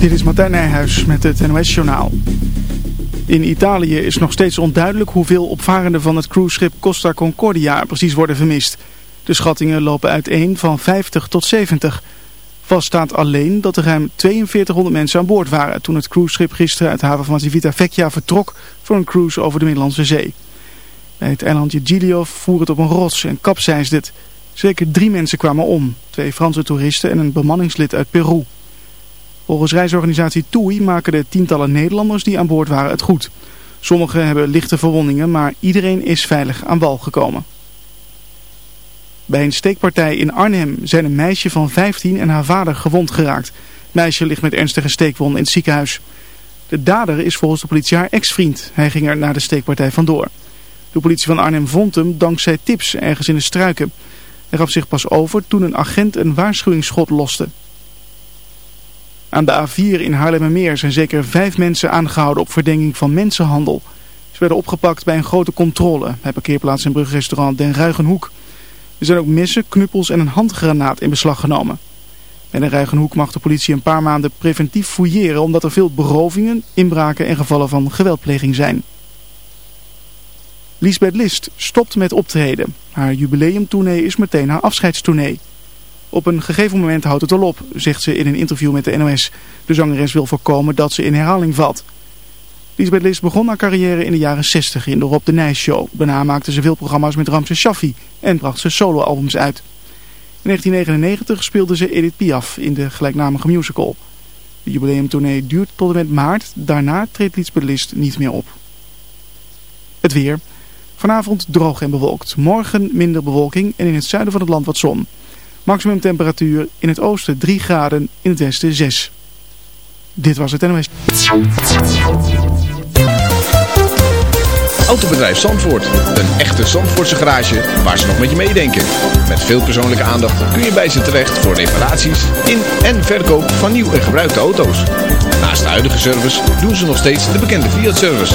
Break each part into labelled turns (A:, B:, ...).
A: Dit is Martijn Nijhuis met het NOS-journaal. In Italië is nog steeds onduidelijk hoeveel opvarenden van het cruiseschip Costa Concordia precies worden vermist. De schattingen lopen uiteen van 50 tot 70. Vast staat alleen dat er ruim 4200 mensen aan boord waren toen het cruiseschip gisteren uit de haven van Civitavecchia vertrok voor een cruise over de Middellandse Zee. Bij het eilandje Giglio voer het op een rots en kapseisde het. Zeker drie mensen kwamen om, twee Franse toeristen en een bemanningslid uit Peru. Volgens reisorganisatie TUI maken de tientallen Nederlanders die aan boord waren het goed. Sommigen hebben lichte verwondingen, maar iedereen is veilig aan wal gekomen. Bij een steekpartij in Arnhem zijn een meisje van 15 en haar vader gewond geraakt. Het meisje ligt met ernstige steekwonden in het ziekenhuis. De dader is volgens de politie haar ex-vriend. Hij ging er na de steekpartij vandoor. De politie van Arnhem vond hem dankzij tips ergens in de struiken. Hij gaf zich pas over toen een agent een waarschuwingsschot loste. Aan de A4 in Haarlemmermeer zijn zeker vijf mensen aangehouden op verdenking van mensenhandel. Ze werden opgepakt bij een grote controle bij parkeerplaats en brugrestaurant Den Ruigenhoek. Er zijn ook messen, knuppels en een handgranaat in beslag genomen. Bij Den Ruigenhoek mag de politie een paar maanden preventief fouilleren omdat er veel berovingen, inbraken en gevallen van geweldpleging zijn. Lisbeth List stopt met optreden. Haar jubileumtournee is meteen haar afscheidstournee. Op een gegeven moment houdt het al op, zegt ze in een interview met de NOS. De zangeres wil voorkomen dat ze in herhaling valt. Lisbeth List begon haar carrière in de jaren 60 in de Rob de Nijs Show. Daarna maakte ze veel programma's met Ramses Shaffi en bracht ze soloalbums uit. In 1999 speelde ze Edith Piaf in de gelijknamige musical. De jubileumtournee duurt tot en met maart. Daarna treedt Lisbeth List niet meer op. Het weer. Vanavond droog en bewolkt. Morgen minder bewolking en in het zuiden van het land wat zon. Maximum temperatuur in het oosten 3 graden, in het westen 6. Dit was het NOS.
B: Autobedrijf Zandvoort. Een echte Zandvoortse garage waar ze nog met je meedenken. Met veel persoonlijke aandacht kun je bij ze terecht voor reparaties in en verkoop van nieuw en gebruikte auto's. Naast de huidige service doen ze nog steeds de bekende Fiat-service.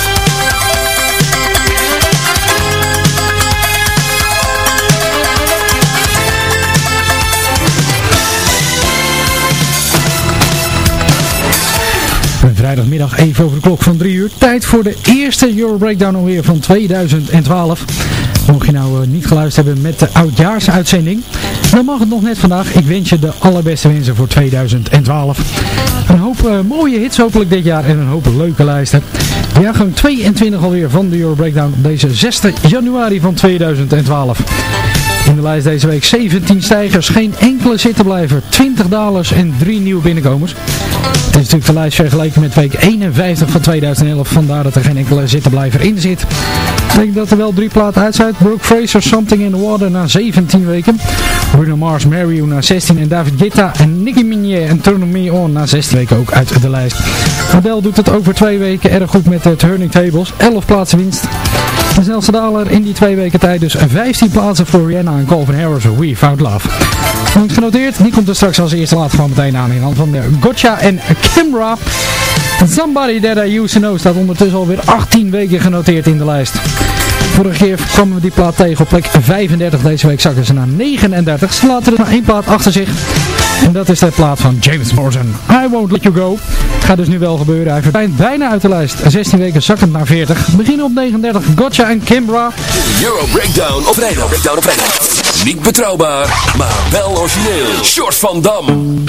C: Vrijdagmiddag even over de klok van 3 uur. Tijd voor de eerste Euro Breakdown alweer van 2012. Mocht je nou uh, niet geluisterd hebben met de oudjaarsuitzending, dan mag het nog net vandaag. Ik wens je de allerbeste wensen voor 2012. Een hoop uh, mooie hits hopelijk dit jaar en een hoop leuke lijsten. Jaargang 22 alweer van de Euro Breakdown deze 6 januari van 2012. In de lijst deze week 17 stijgers, geen enkele zittenblijver, 20 dalers en 3 nieuwe binnenkomers. Het is natuurlijk de lijst vergeleken met week 51 van 2011, vandaar dat er geen enkele zittenblijver in zit. Ik denk dat er wel drie platen uit zijn. Brooke Fraser, Something in the Water na 17 weken. Bruno Mars, Mary You na 16 en David Guetta en Nicki Minaj en Turn Me On na 6 weken ook uit de lijst. Adele doet het voor twee weken erg goed met de Turning Tables, 11 plaatsen winst. De zelfs de daler in die twee weken tijd dus 15 plaatsen voor Rihanna en Calvin Harris. We Found Love. Goed genoteerd, die komt er straks als eerste laat van meteen aan in hand van eh, Gotcha en Kimra. Somebody That I Used To Know staat ondertussen alweer 18 weken genoteerd in de lijst vorige keer kwamen we die plaat tegen op plek 35. Deze week zakken ze naar 39. Ze laten er nog één plaat achter zich. En dat is de plaat van James Morrison. I won't let you go. Gaat dus nu wel gebeuren. Hij verdwijnt bijna uit de lijst. 16 weken zakken naar 40. Beginnen op 39. Gotcha en Kimbra.
D: Euro Breakdown op vrijdag. Breakdown op. Niet betrouwbaar, maar wel origineel. Shorts van Dam.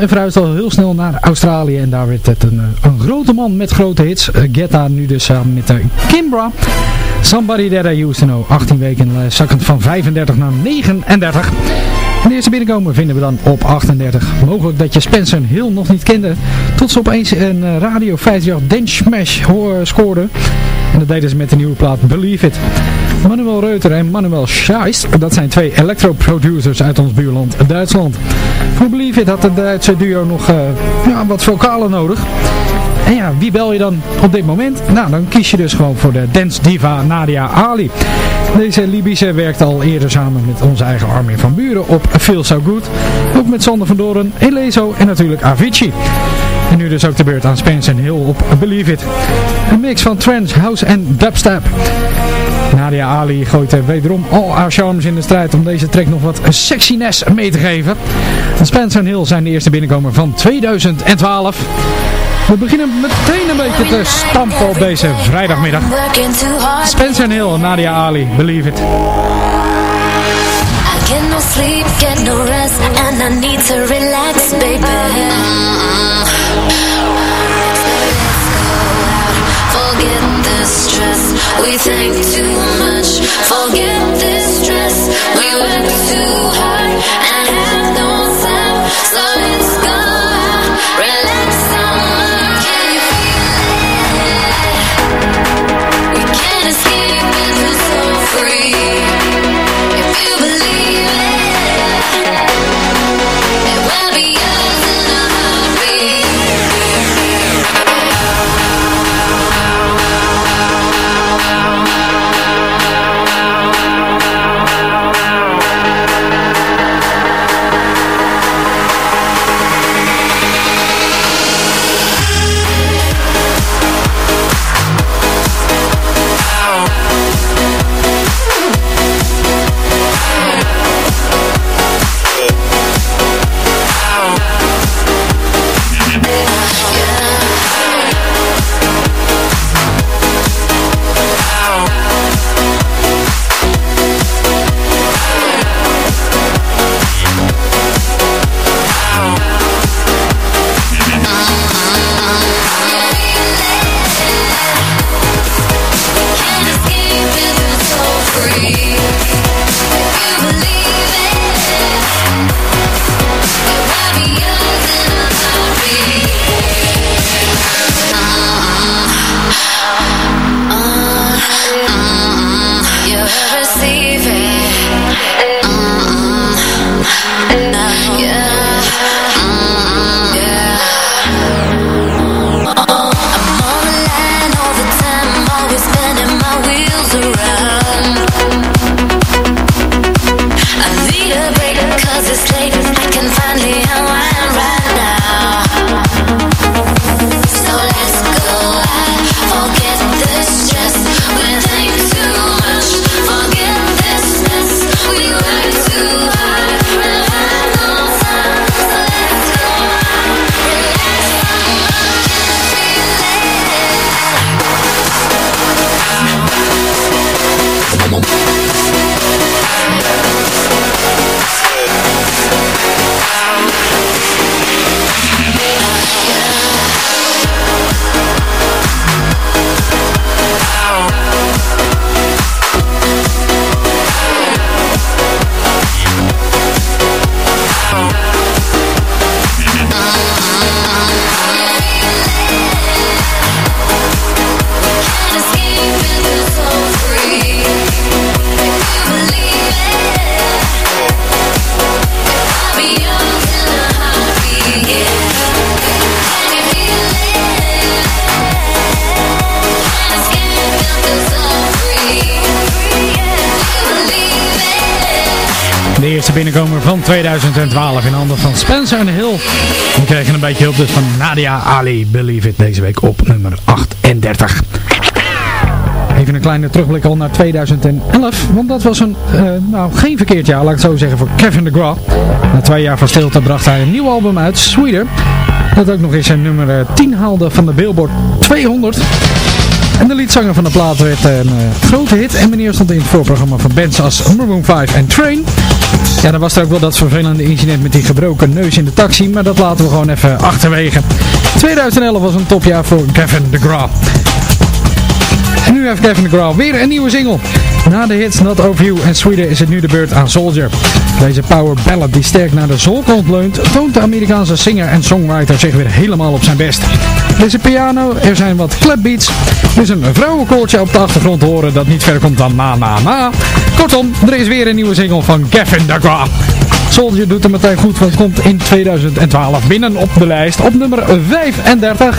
C: en verhuisde al heel snel naar Australië. En daar werd het een, eh, een grote man met grote hits. Eh, Getta nu dus samen met eh, Kimbra. Somebody That I Used To Know. 18 weken zakkend van 35 naar 39. En de eerste binnenkomen vinden we dan op 38. Mogelijk dat je Spencer heel nog niet kende. Tot ze opeens een Radio 50 Dance Smash scoorde. En dat deden ze met de nieuwe plaat Believe It. Manuel Reuter en Manuel Scheist, dat zijn twee electro-producers uit ons buurland Duitsland. Voor Believe It had het Duitse duo nog eh, ja, wat vocalen nodig. En ja, wie bel je dan op dit moment? Nou, dan kies je dus gewoon voor de dance diva Nadia Ali. Deze Libische werkt al eerder samen met onze eigen Armin van Buren op Feel So Good. Ook met Sander van Doren, Elezo en natuurlijk Avicii. En nu dus ook de beurt aan Spencer Hill op Believe It. Een mix van trance, house en dubstep. Nadia Ali gooit er wederom al haar charmes in de strijd om deze track nog wat sexiness mee te geven. Spencer Hill zijn de eerste binnenkomer van 2012. We beginnen meteen een beetje te stampen op deze vrijdagmiddag. Spencer Hill, Nadia Ali, Believe It.
E: Sleep, get no rest, and I need to relax, baby. We think too much. Forget this stress, we work too
C: binnenkomer van 2012 in handen van Spencer Hill. We kregen een beetje hulp dus van Nadia Ali, Believe It, deze week op nummer 38. Even een kleine terugblik al naar 2011, want dat was een, eh, nou geen verkeerd jaar, laat ik het zo zeggen, voor Kevin DeGraw. Na twee jaar van stilte bracht hij een nieuw album uit, Sweeter. Dat ook nog eens een nummer eh, 10 haalde van de Billboard 200. En de liedzanger van de plaat werd een eh, grote hit en meneer stond in het voorprogramma van bands als Maroon 5 en Train. Ja, dan was er ook wel dat vervelende incident met die gebroken neus in de taxi, maar dat laten we gewoon even achterwege. 2011 was een topjaar voor Kevin DeGraw. En nu heeft Kevin DeGraw weer een nieuwe single. Na de hits Not Over You en Sweeter is het nu de beurt aan Soldier. Deze power ballad die sterk naar de soulkant leunt, toont de Amerikaanse singer en songwriter zich weer helemaal op zijn best. Deze piano, er zijn wat clapbeats
F: dus een vrouwenkoortje op de achtergrond horen dat niet verder komt dan na na na. Kortom, er is weer een nieuwe single van Kevin Dagra. Soldier doet er meteen goed, want komt in 2012 binnen op de lijst op nummer 35.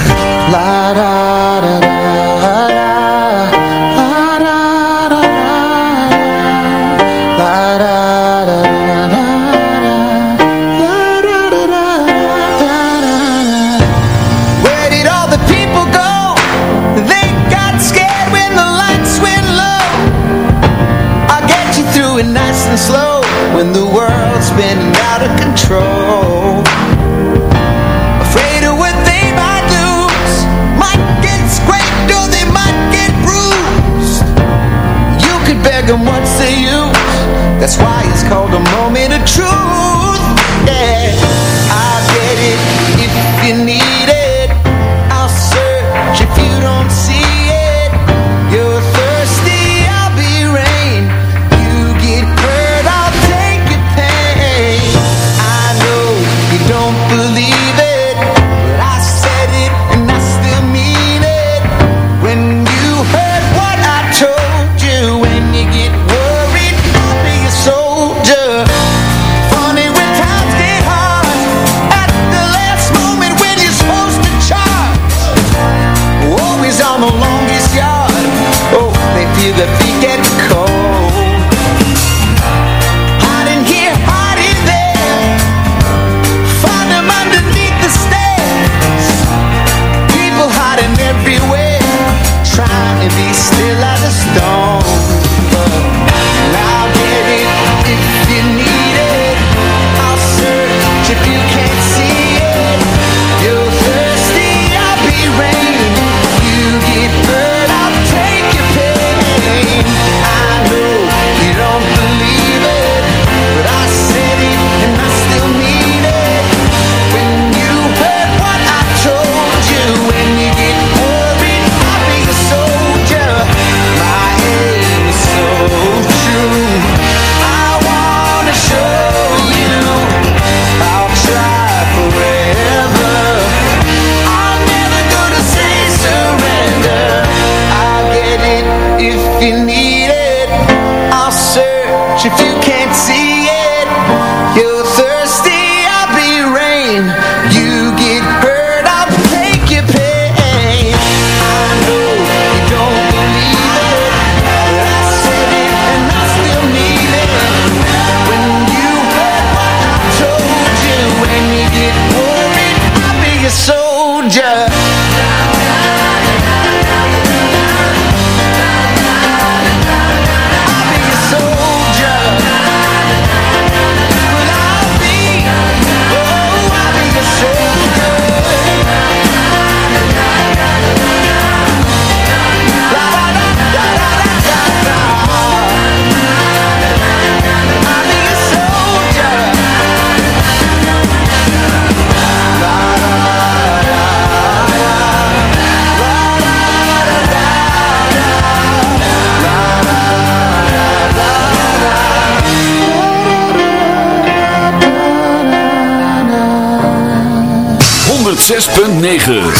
G: 106.9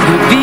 C: любви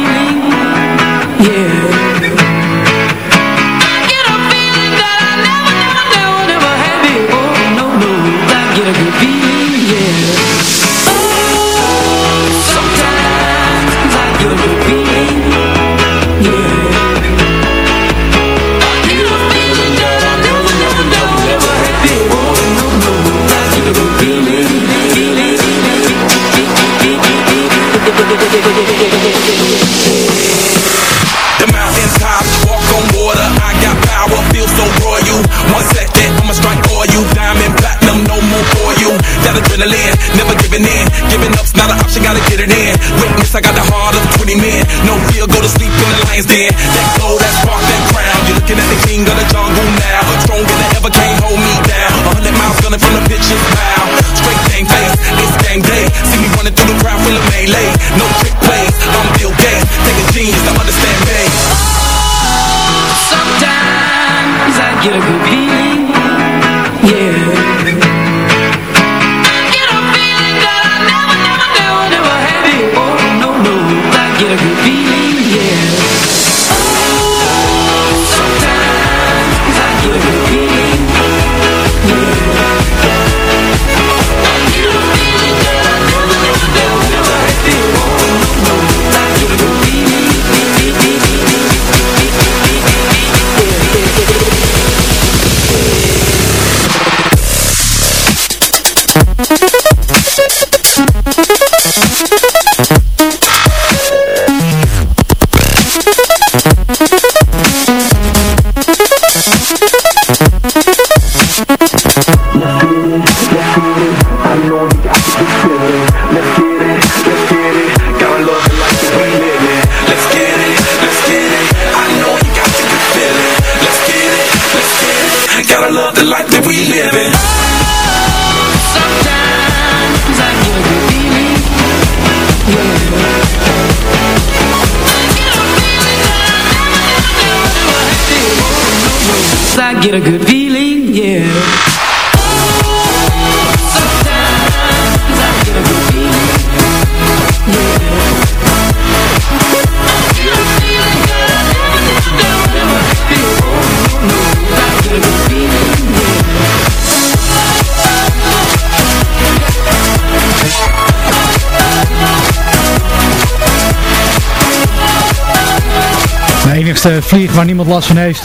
C: echt vliegen waar niemand last van heeft.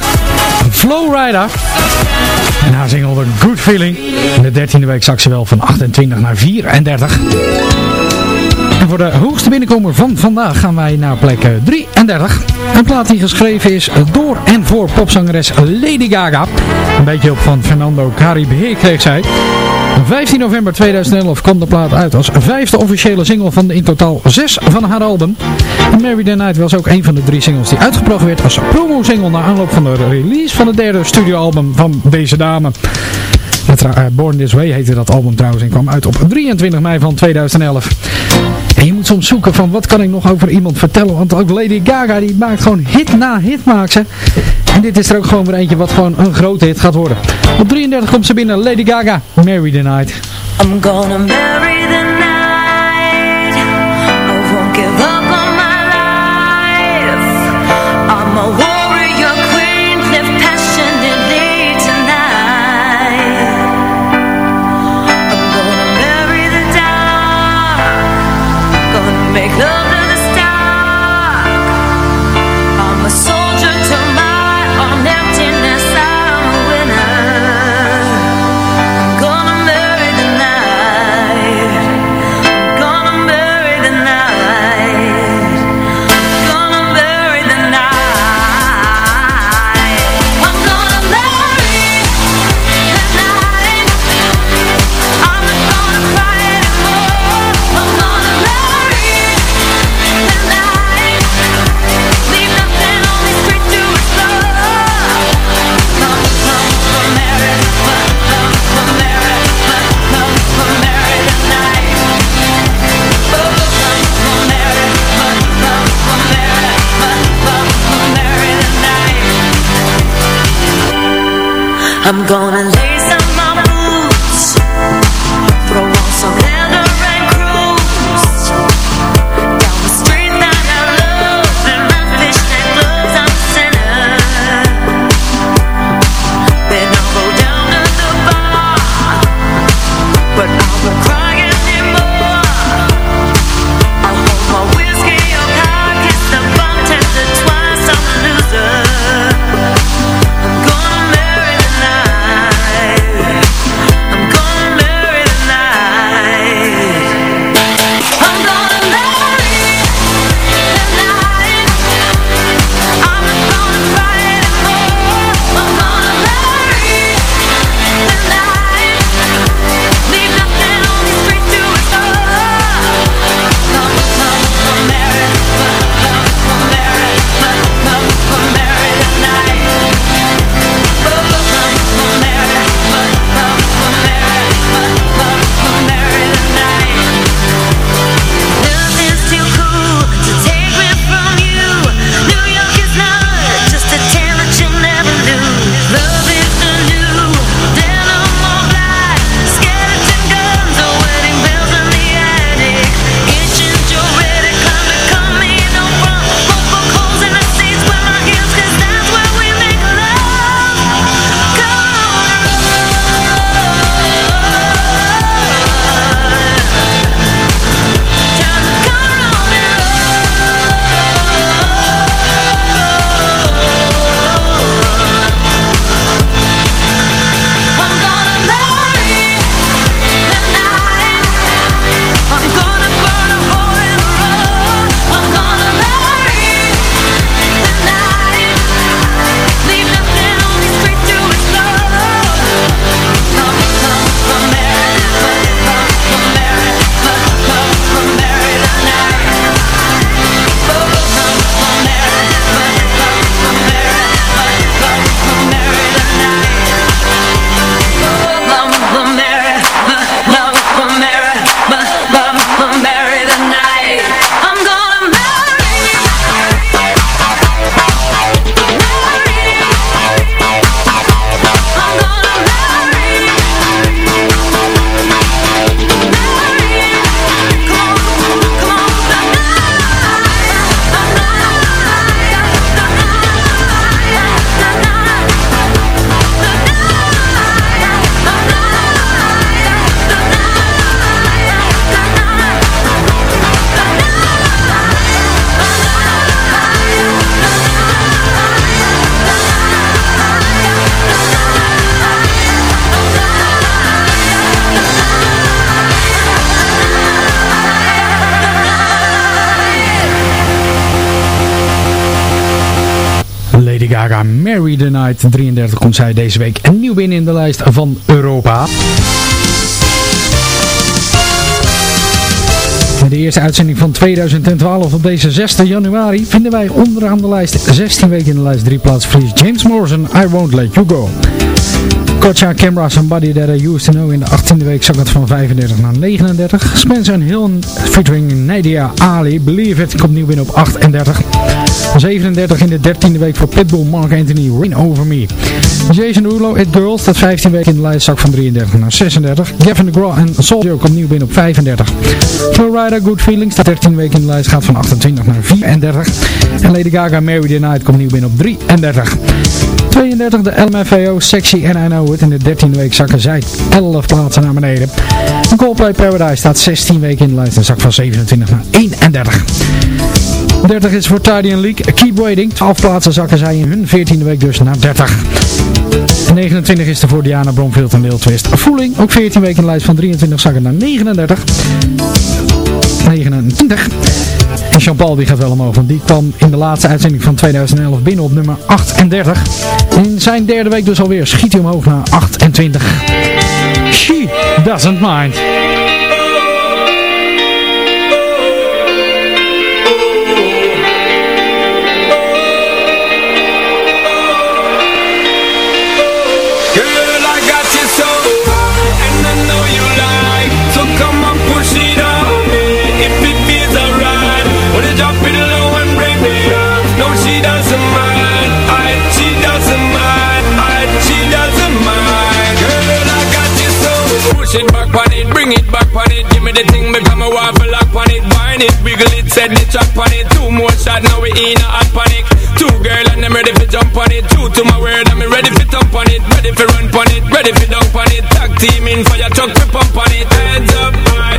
C: Flowrider. En haar al de Good Feeling. In de 13e week zak ze wel van 28 naar 34. En voor de hoogste binnenkomer van vandaag gaan wij naar plek eh, 33. Een plaat die geschreven is door en voor popzangeres Lady Gaga. Een beetje op van Fernando Caribe kreeg zij. 15 november 2011 kwam de plaat uit als vijfde officiële single van de in totaal zes van haar album. Mary the Night was ook een van de drie singles die uitgebracht werd als promo-single na aanloop van de release van het derde studioalbum van deze dame. Eh, Born This Way heette dat album trouwens en kwam uit op 23 mei van 2011. Je moet soms zoeken van wat kan ik nog over iemand vertellen. Want ook Lady Gaga die maakt gewoon hit na hit maakt ze. En dit is er ook gewoon weer eentje wat gewoon een grote hit gaat worden. Op 33 komt ze binnen Lady Gaga, Marry the Night.
H: I'm gonna marry I'm gonna Marry the Night
C: 33 komt zij deze week en nieuw binnen in de lijst van Europa. De eerste uitzending van 2012 op deze 6 januari vinden wij onderaan de lijst 16 weken in de lijst 3 plaats verlies James Morrison, I Won't Let You Go. Kocha Camera Somebody That I Used To Know in de 18e week zak het van 35 naar 39. Spencer Hill featuring Nadia Ali, Believe It, komt nieuw binnen op 38. 37 in de 13e week voor Pitbull, Mark Anthony, Win Over Me. Jason Derulo, It Girls, dat 15 weken in de lijst zak van 33 naar 36. Gavin DeGraw en Soldier komt nieuw binnen op 35. Florida Good Feelings, dat 13 weken in de lijst gaat van 28 naar 34. En Lady Gaga, Mary the Night komt nieuw binnen op 33. 32 de LMFAO, Sexy and I In de 13e week zakken zij 11 plaatsen naar beneden. En Coldplay Paradise staat 16 weken in de lijst en zak van 27 naar 31. 30 is voor Tidy League, Keep Waiting. 12 plaatsen zakken zij in hun 14e week dus naar 30. En 29 is er voor Diana Bromfield en Lil Twist. Voeling, ook 14 weken in de lijst van 23 zakken naar 39. 29. En Jean-Paul die gaat wel omhoog, want die kwam in de laatste uitzending van 2011 binnen op nummer 38. In zijn derde week dus alweer schiet hij omhoog naar 28. She doesn't mind.
I: Drop low and bring me? No, she doesn't mind. I, she doesn't mind. I, she doesn't mind. Girl, I got you so. Push it back it, bring it back it. Give me the thing, a waffle up on it. It, wiggle it, set the trap on it. Two more shots, now we in a hot panic. Two girl and I'm ready for jump on it. Two to my word, I'm ready for thump on it. Ready for run on it, ready for dunk on it. Tag team in for your truck, we pump on it. Heads up high,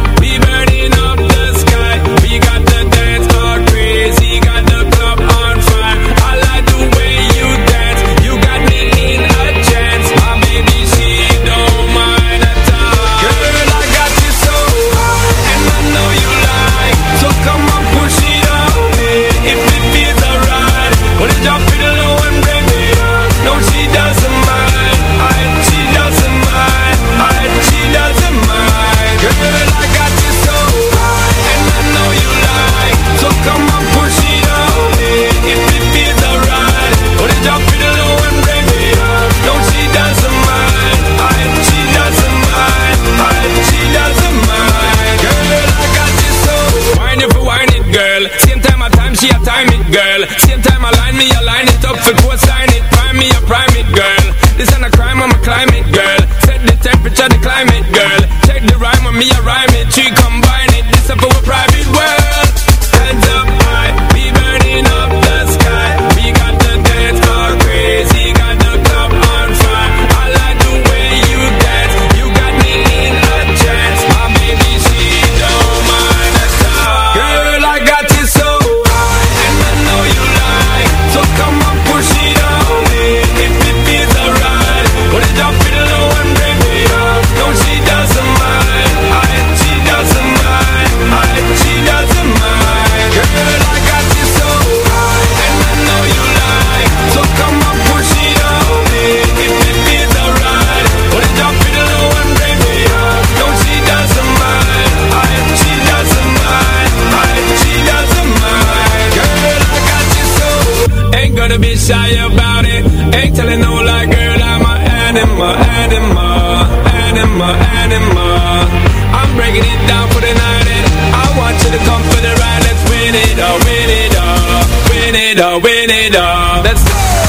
I: it all, win it all. Let's go.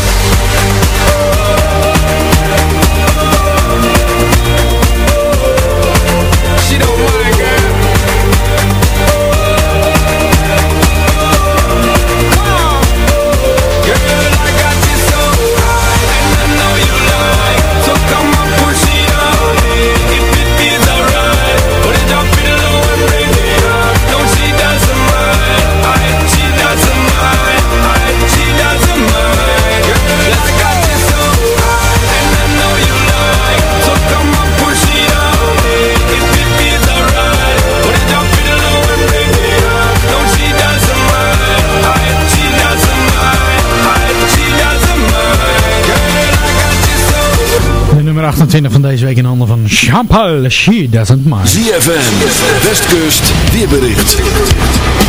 C: 27 van deze week in handen van Jean-Paul She Doesn't Mind.
D: ZFM, Westkust, weerbericht.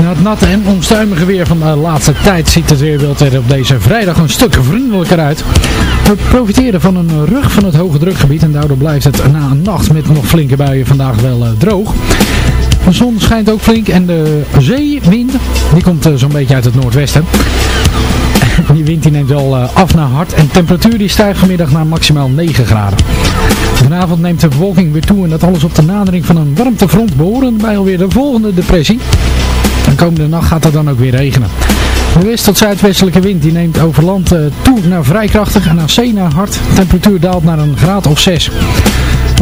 C: Na het natte en onstuimige weer van de laatste tijd ziet het weerbeeld er op deze vrijdag een stuk vriendelijker uit. We profiteren van een rug van het hoge drukgebied en daardoor blijft het na een nacht met nog flinke buien vandaag wel eh, droog. De zon schijnt ook flink en de zeewind die komt eh, zo'n beetje uit het noordwesten. Die wind die neemt wel eh, af naar hard en de temperatuur die stijgt vanmiddag naar maximaal 9 graden. Vanavond neemt de bewolking weer toe en dat alles op de nadering van een warmtefront behoren bij alweer de volgende depressie. En komende nacht gaat het dan ook weer regenen. De west- tot zuidwestelijke wind die neemt over land eh, toe naar vrij krachtig en aan zee naar hard. De temperatuur daalt naar een graad of 6.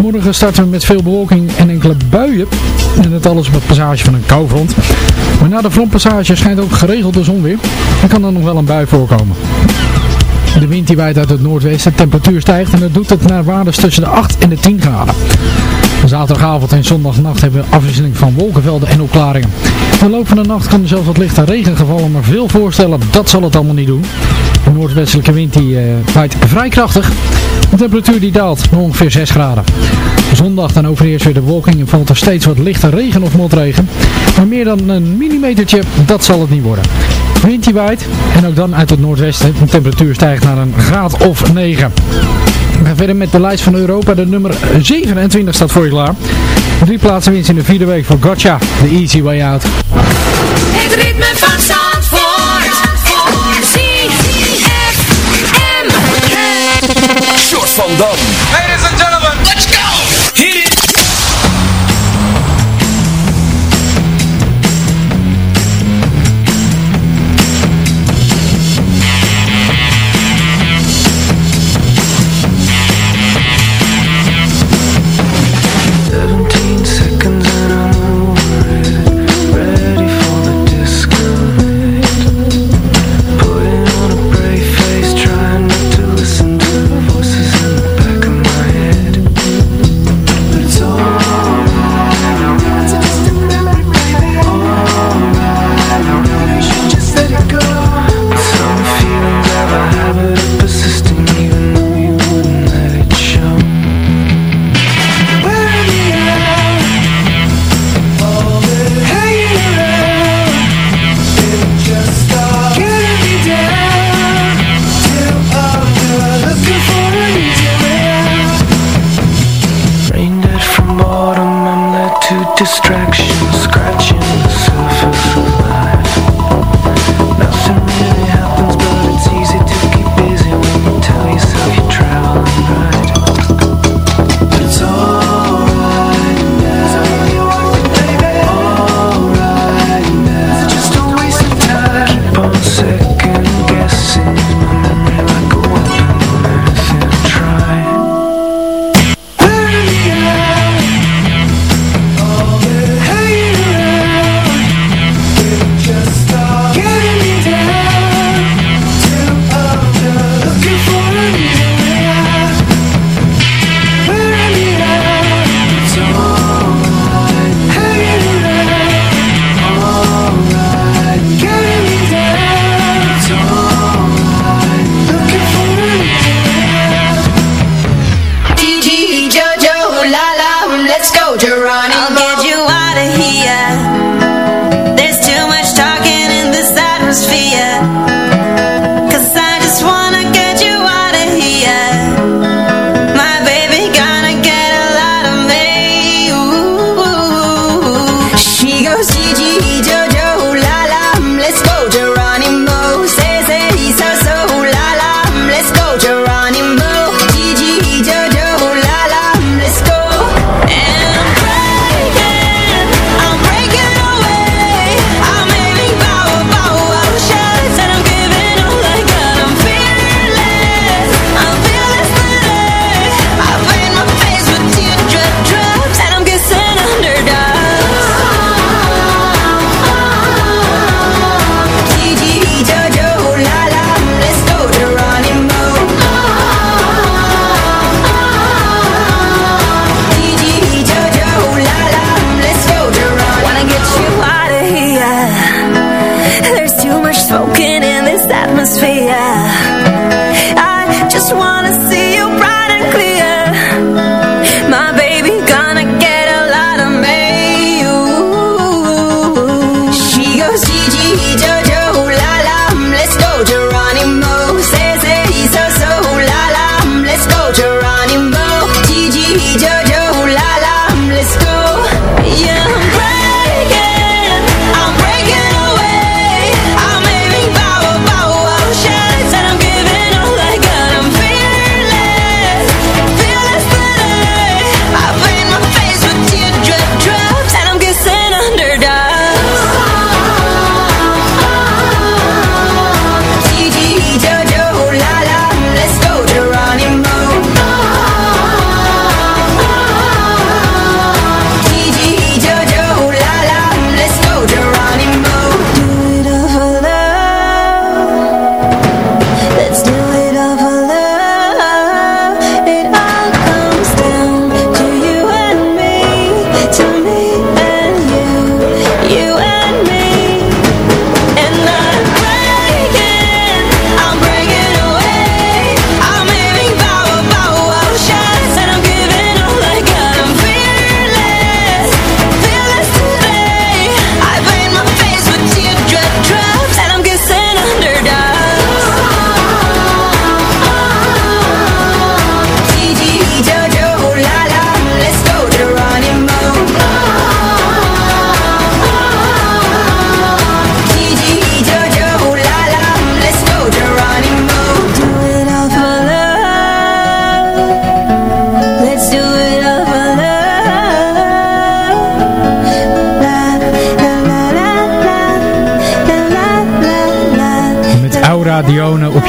C: Morgen starten we met veel bewolking en enkele buien. En dat alles op het passage van een koufront. Maar na de frontpassage schijnt ook geregeld de zon weer. Er kan dan nog wel een bui voorkomen. De wind die waait uit het noordwesten, de temperatuur stijgt en dat doet het naar waardes tussen de 8 en de 10 graden. Zaterdagavond en zondagnacht hebben we afwisseling van wolkenvelden en opklaringen. In de loop van de nacht kan er zelfs wat lichte regen gevallen, maar veel voorstellen, dat zal het allemaal niet doen. De noordwestelijke wind die eh, waait vrij krachtig. De temperatuur die daalt naar ongeveer 6 graden. Zondag dan overheerst weer de wolking en valt er steeds wat lichte regen of motregen. Maar meer dan een millimetertje, dat zal het niet worden. Wind die waait en ook dan uit het noordwesten. De temperatuur stijgt naar een graad of 9. We gaan verder met de lijst van Europa. De nummer 27 staat voor je klaar. Drie plaatsen winst in de vierde week voor Gotcha, The Easy Way Out.
J: Het ritme van Zandvoort. ZFM.
D: Short van Dam.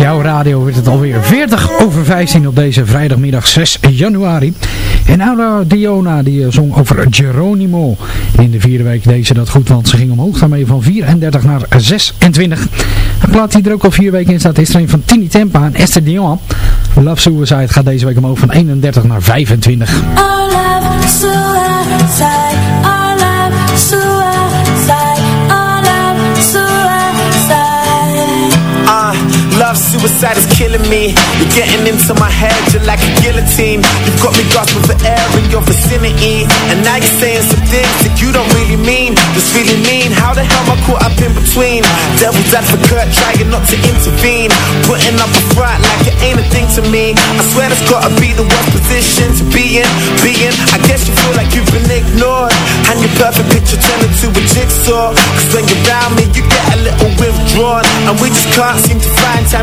C: Jouw radio werd het alweer 40 over 15 op deze vrijdagmiddag 6 januari. En Laura Diona die eh, zong over Geronimo. In de vierde week deed ze dat goed, want ze ging omhoog daarmee van 34 naar 26. Een plaat die er ook al vier weken in staat is er een van Tini Tempa en Esther Dion. Love Suicide gaat deze week omhoog van 31 naar 25.
E: All love, love suicide
K: is killing me. You're getting into my head, you're like a guillotine. You've got me gasping for air in your vicinity. And now you're saying some things that you don't really mean. Just really mean. How the hell am I caught up in between? Devil's advocate, trying not to intervene. Putting up a front like it ain't a thing to me. I swear that's gotta be the worst position to be in. Being, I guess you feel like you've been ignored. And your perfect picture turned into a jigsaw. Cause when you're around me, you get a little withdrawn. And we just can't seem to find time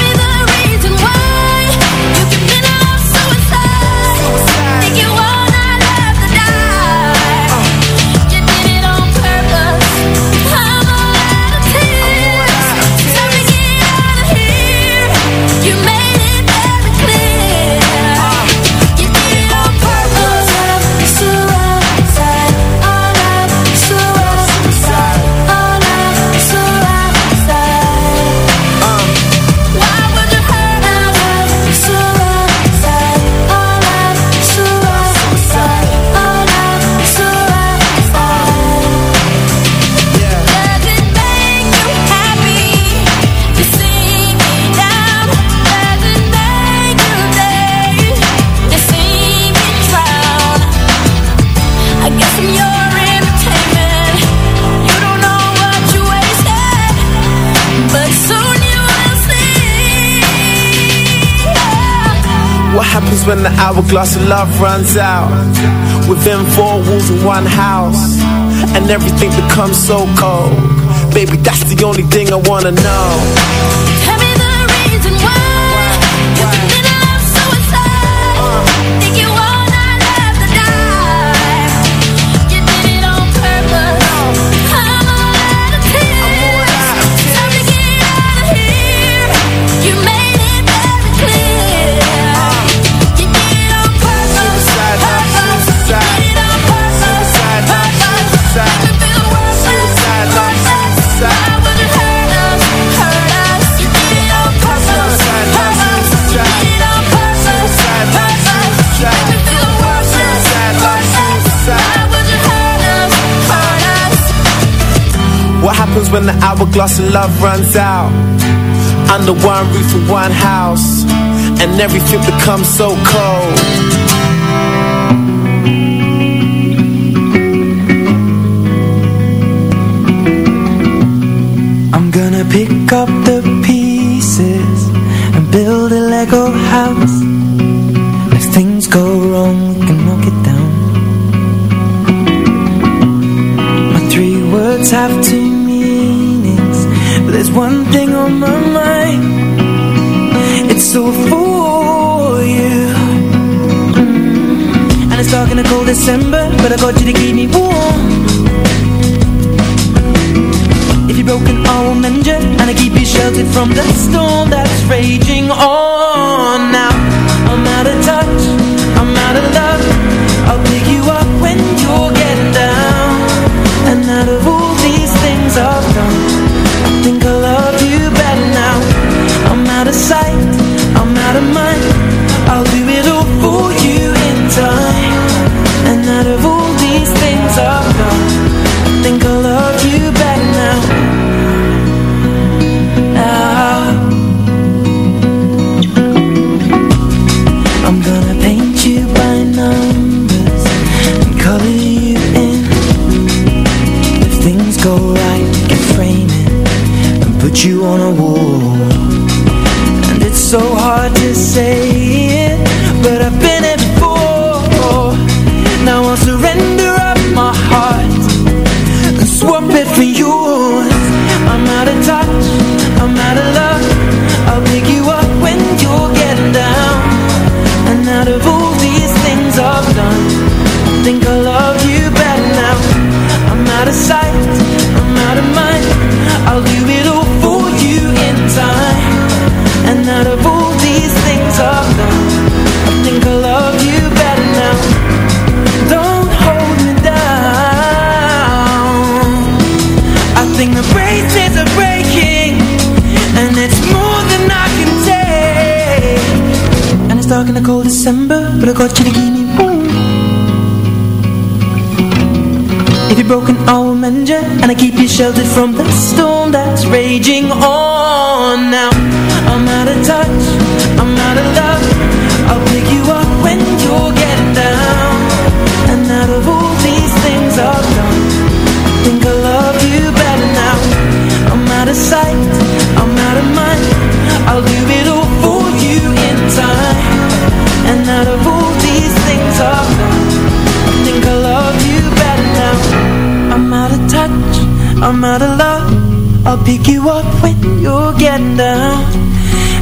K: Happens when the hourglass of love runs out? Within four walls of one house, and everything becomes so cold. Baby, that's the only thing I wanna know. When the hourglass of love runs out? Under one roof and one house, and everything becomes so cold.
H: I'm gonna pick up the pieces and build a Lego house. If things go wrong, we can knock it down. My three words have there's one thing on my mind. It's all for you. And it's dark in a cold December, but I got you to keep me warm. If you're broken, I will mend you And I keep you sheltered from the storm that's raging on Now, I'm out of touch, I'm out of love I'll pick you up when you're getting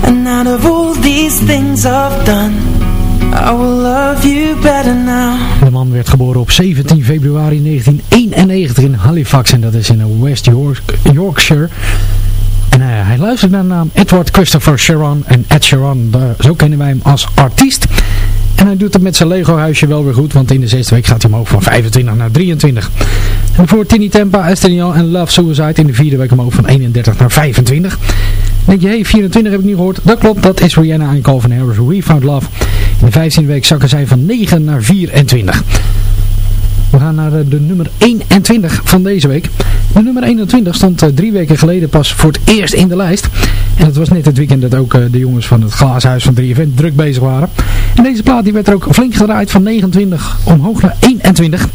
H: And out of all these things I've done I will love you better now
C: De man werd geboren op 17 februari 1991 in Halifax en dat is in West York, Yorkshire. En eh, hij luistert naar de naam Edward Christopher Sharon en Ed daar- zo kennen wij hem als artiest. En hij doet het met zijn Lego huisje wel weer goed, want in de zesde week gaat hij omhoog van 25 naar 23. En voor Tini Tempa, Esther en Love Suicide in de vierde week omhoog van 31 naar 25. Denk je, hey, 24 heb ik niet gehoord. Dat klopt, dat is Rihanna en Calvin Harris, We Found Love. In de 15e week zakken zij van 9 naar 24. We gaan naar eh, de nummer 21 van deze week. De nummer 21 stond eh, drie weken geleden pas voor het eerst in de lijst. En het was net het weekend dat ook eh, de jongens van het Glaashuis van 3FM druk bezig waren. En deze plaat die werd er ook flink gedraaid van 29 omhoog naar 21.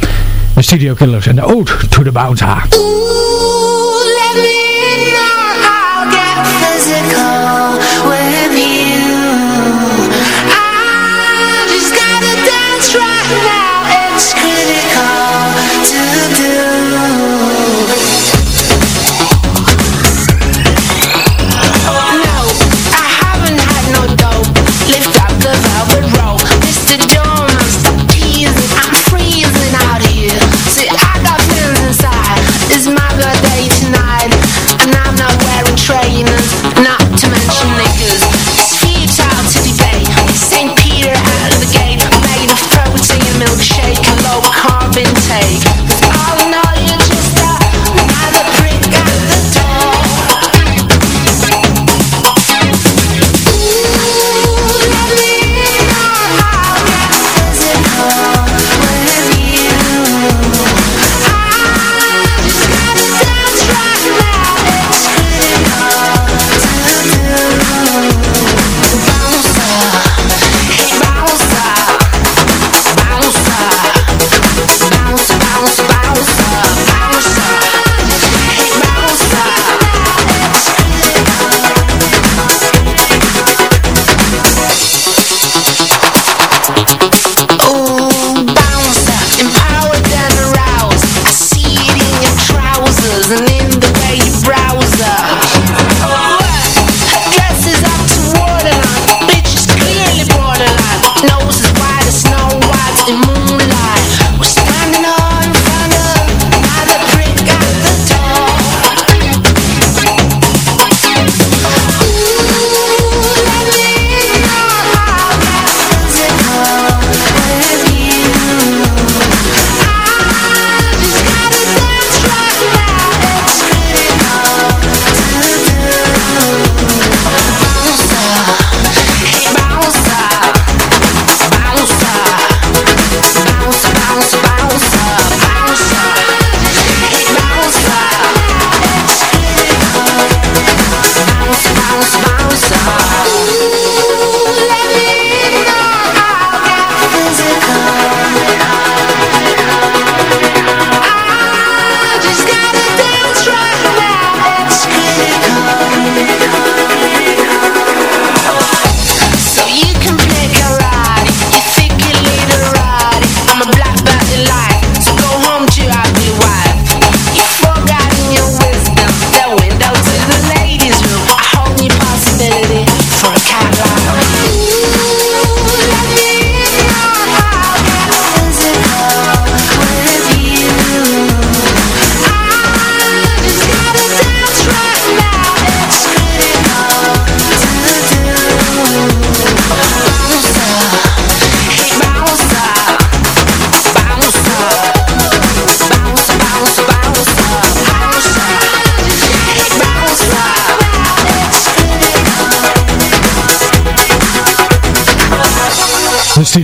C: De Studio Killers en de Ode to the Bounce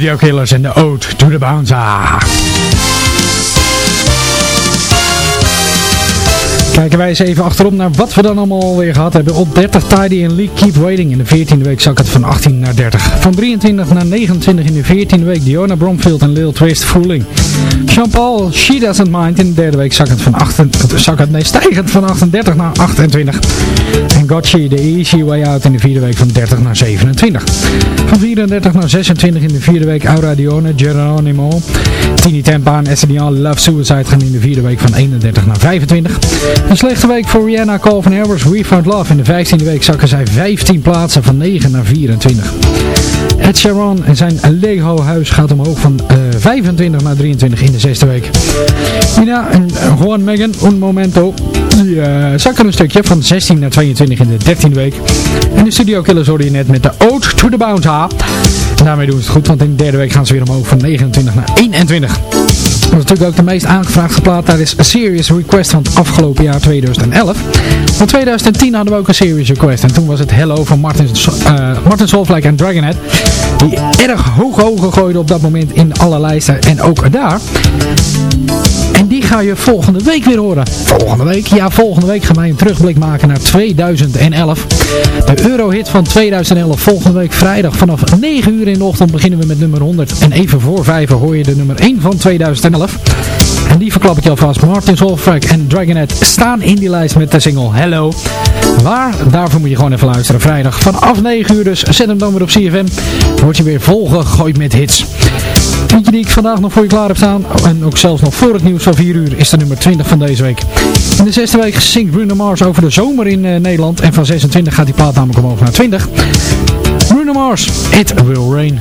C: Studio Killers en de Ode to the Bouncer. Kijken wij eens even achterom naar wat we dan allemaal alweer gehad hebben. Op 30 Tidy en League Keep Waiting. In de 14e week zak het van 18 naar 30. Van 23 naar 29 in de 14e week Diona Bromfield en Lil Twist Fooling. Jean-Paul, She Doesn't Mind. In de derde week zak het van 28, zak nee, stijgend van 38 naar 28. En Gotchi, The Easy Way Out in de vierde week van 30 naar 27. Van 34 naar 26 in de vierde week Aura Dione, Geronimo. Tini Tempa en Love Suicide gaan in de vierde week van 31 naar 25. Een slechte week voor Rihanna, Calvin Harris, We Found Love. In de 15e week zakken zij 15 plaatsen van 9 naar 24. Ed Sheeran en zijn Lego huis gaat omhoog van eh, 25 naar 23 in de zesde week. Nina en Juan Megan, Un Momento, die eh, zakken een stukje van 16 naar 22 in de 13e week. En de Studio Killers hoorde je net met de Ode to the Bouncer. Daarmee doen ze het goed, want in de derde week gaan ze weer omhoog van 29 naar 21. Dat natuurlijk ook de meest aangevraagde plaat A Serious Request van het afgelopen jaar 2011. Van 2010 hadden we ook een Serious Request. En toen was het Hello van Martin, uh, Martin Solveig en Dragonhead. Die erg hoog hoog gooide op dat moment in alle lijsten. En ook daar. En die ga je volgende week weer horen. Volgende week? Ja, volgende week gaan wij een terugblik maken naar 2011. De Eurohit van 2011. Volgende week vrijdag vanaf 9 uur in de ochtend beginnen we met nummer 100. En even voor 5 hoor je de nummer 1 van 2011. En die verklap ik je alvast. Martin Solveig en Dragonette staan in die lijst met de single Hello. Waar? Daarvoor moet je gewoon even luisteren. Vrijdag vanaf 9 uur dus. Zet hem dan weer op CFM. Word je weer volgegooid met hits. Eentje die ik vandaag nog voor je klaar heb staan. En ook zelfs nog voor het nieuws van 4 uur is de nummer 20 van deze week. In de zesde week zingt Bruno Mars over de zomer in uh, Nederland. En van 26 gaat die plaat namelijk omhoog naar 20. Bruno Mars, It Will Rain.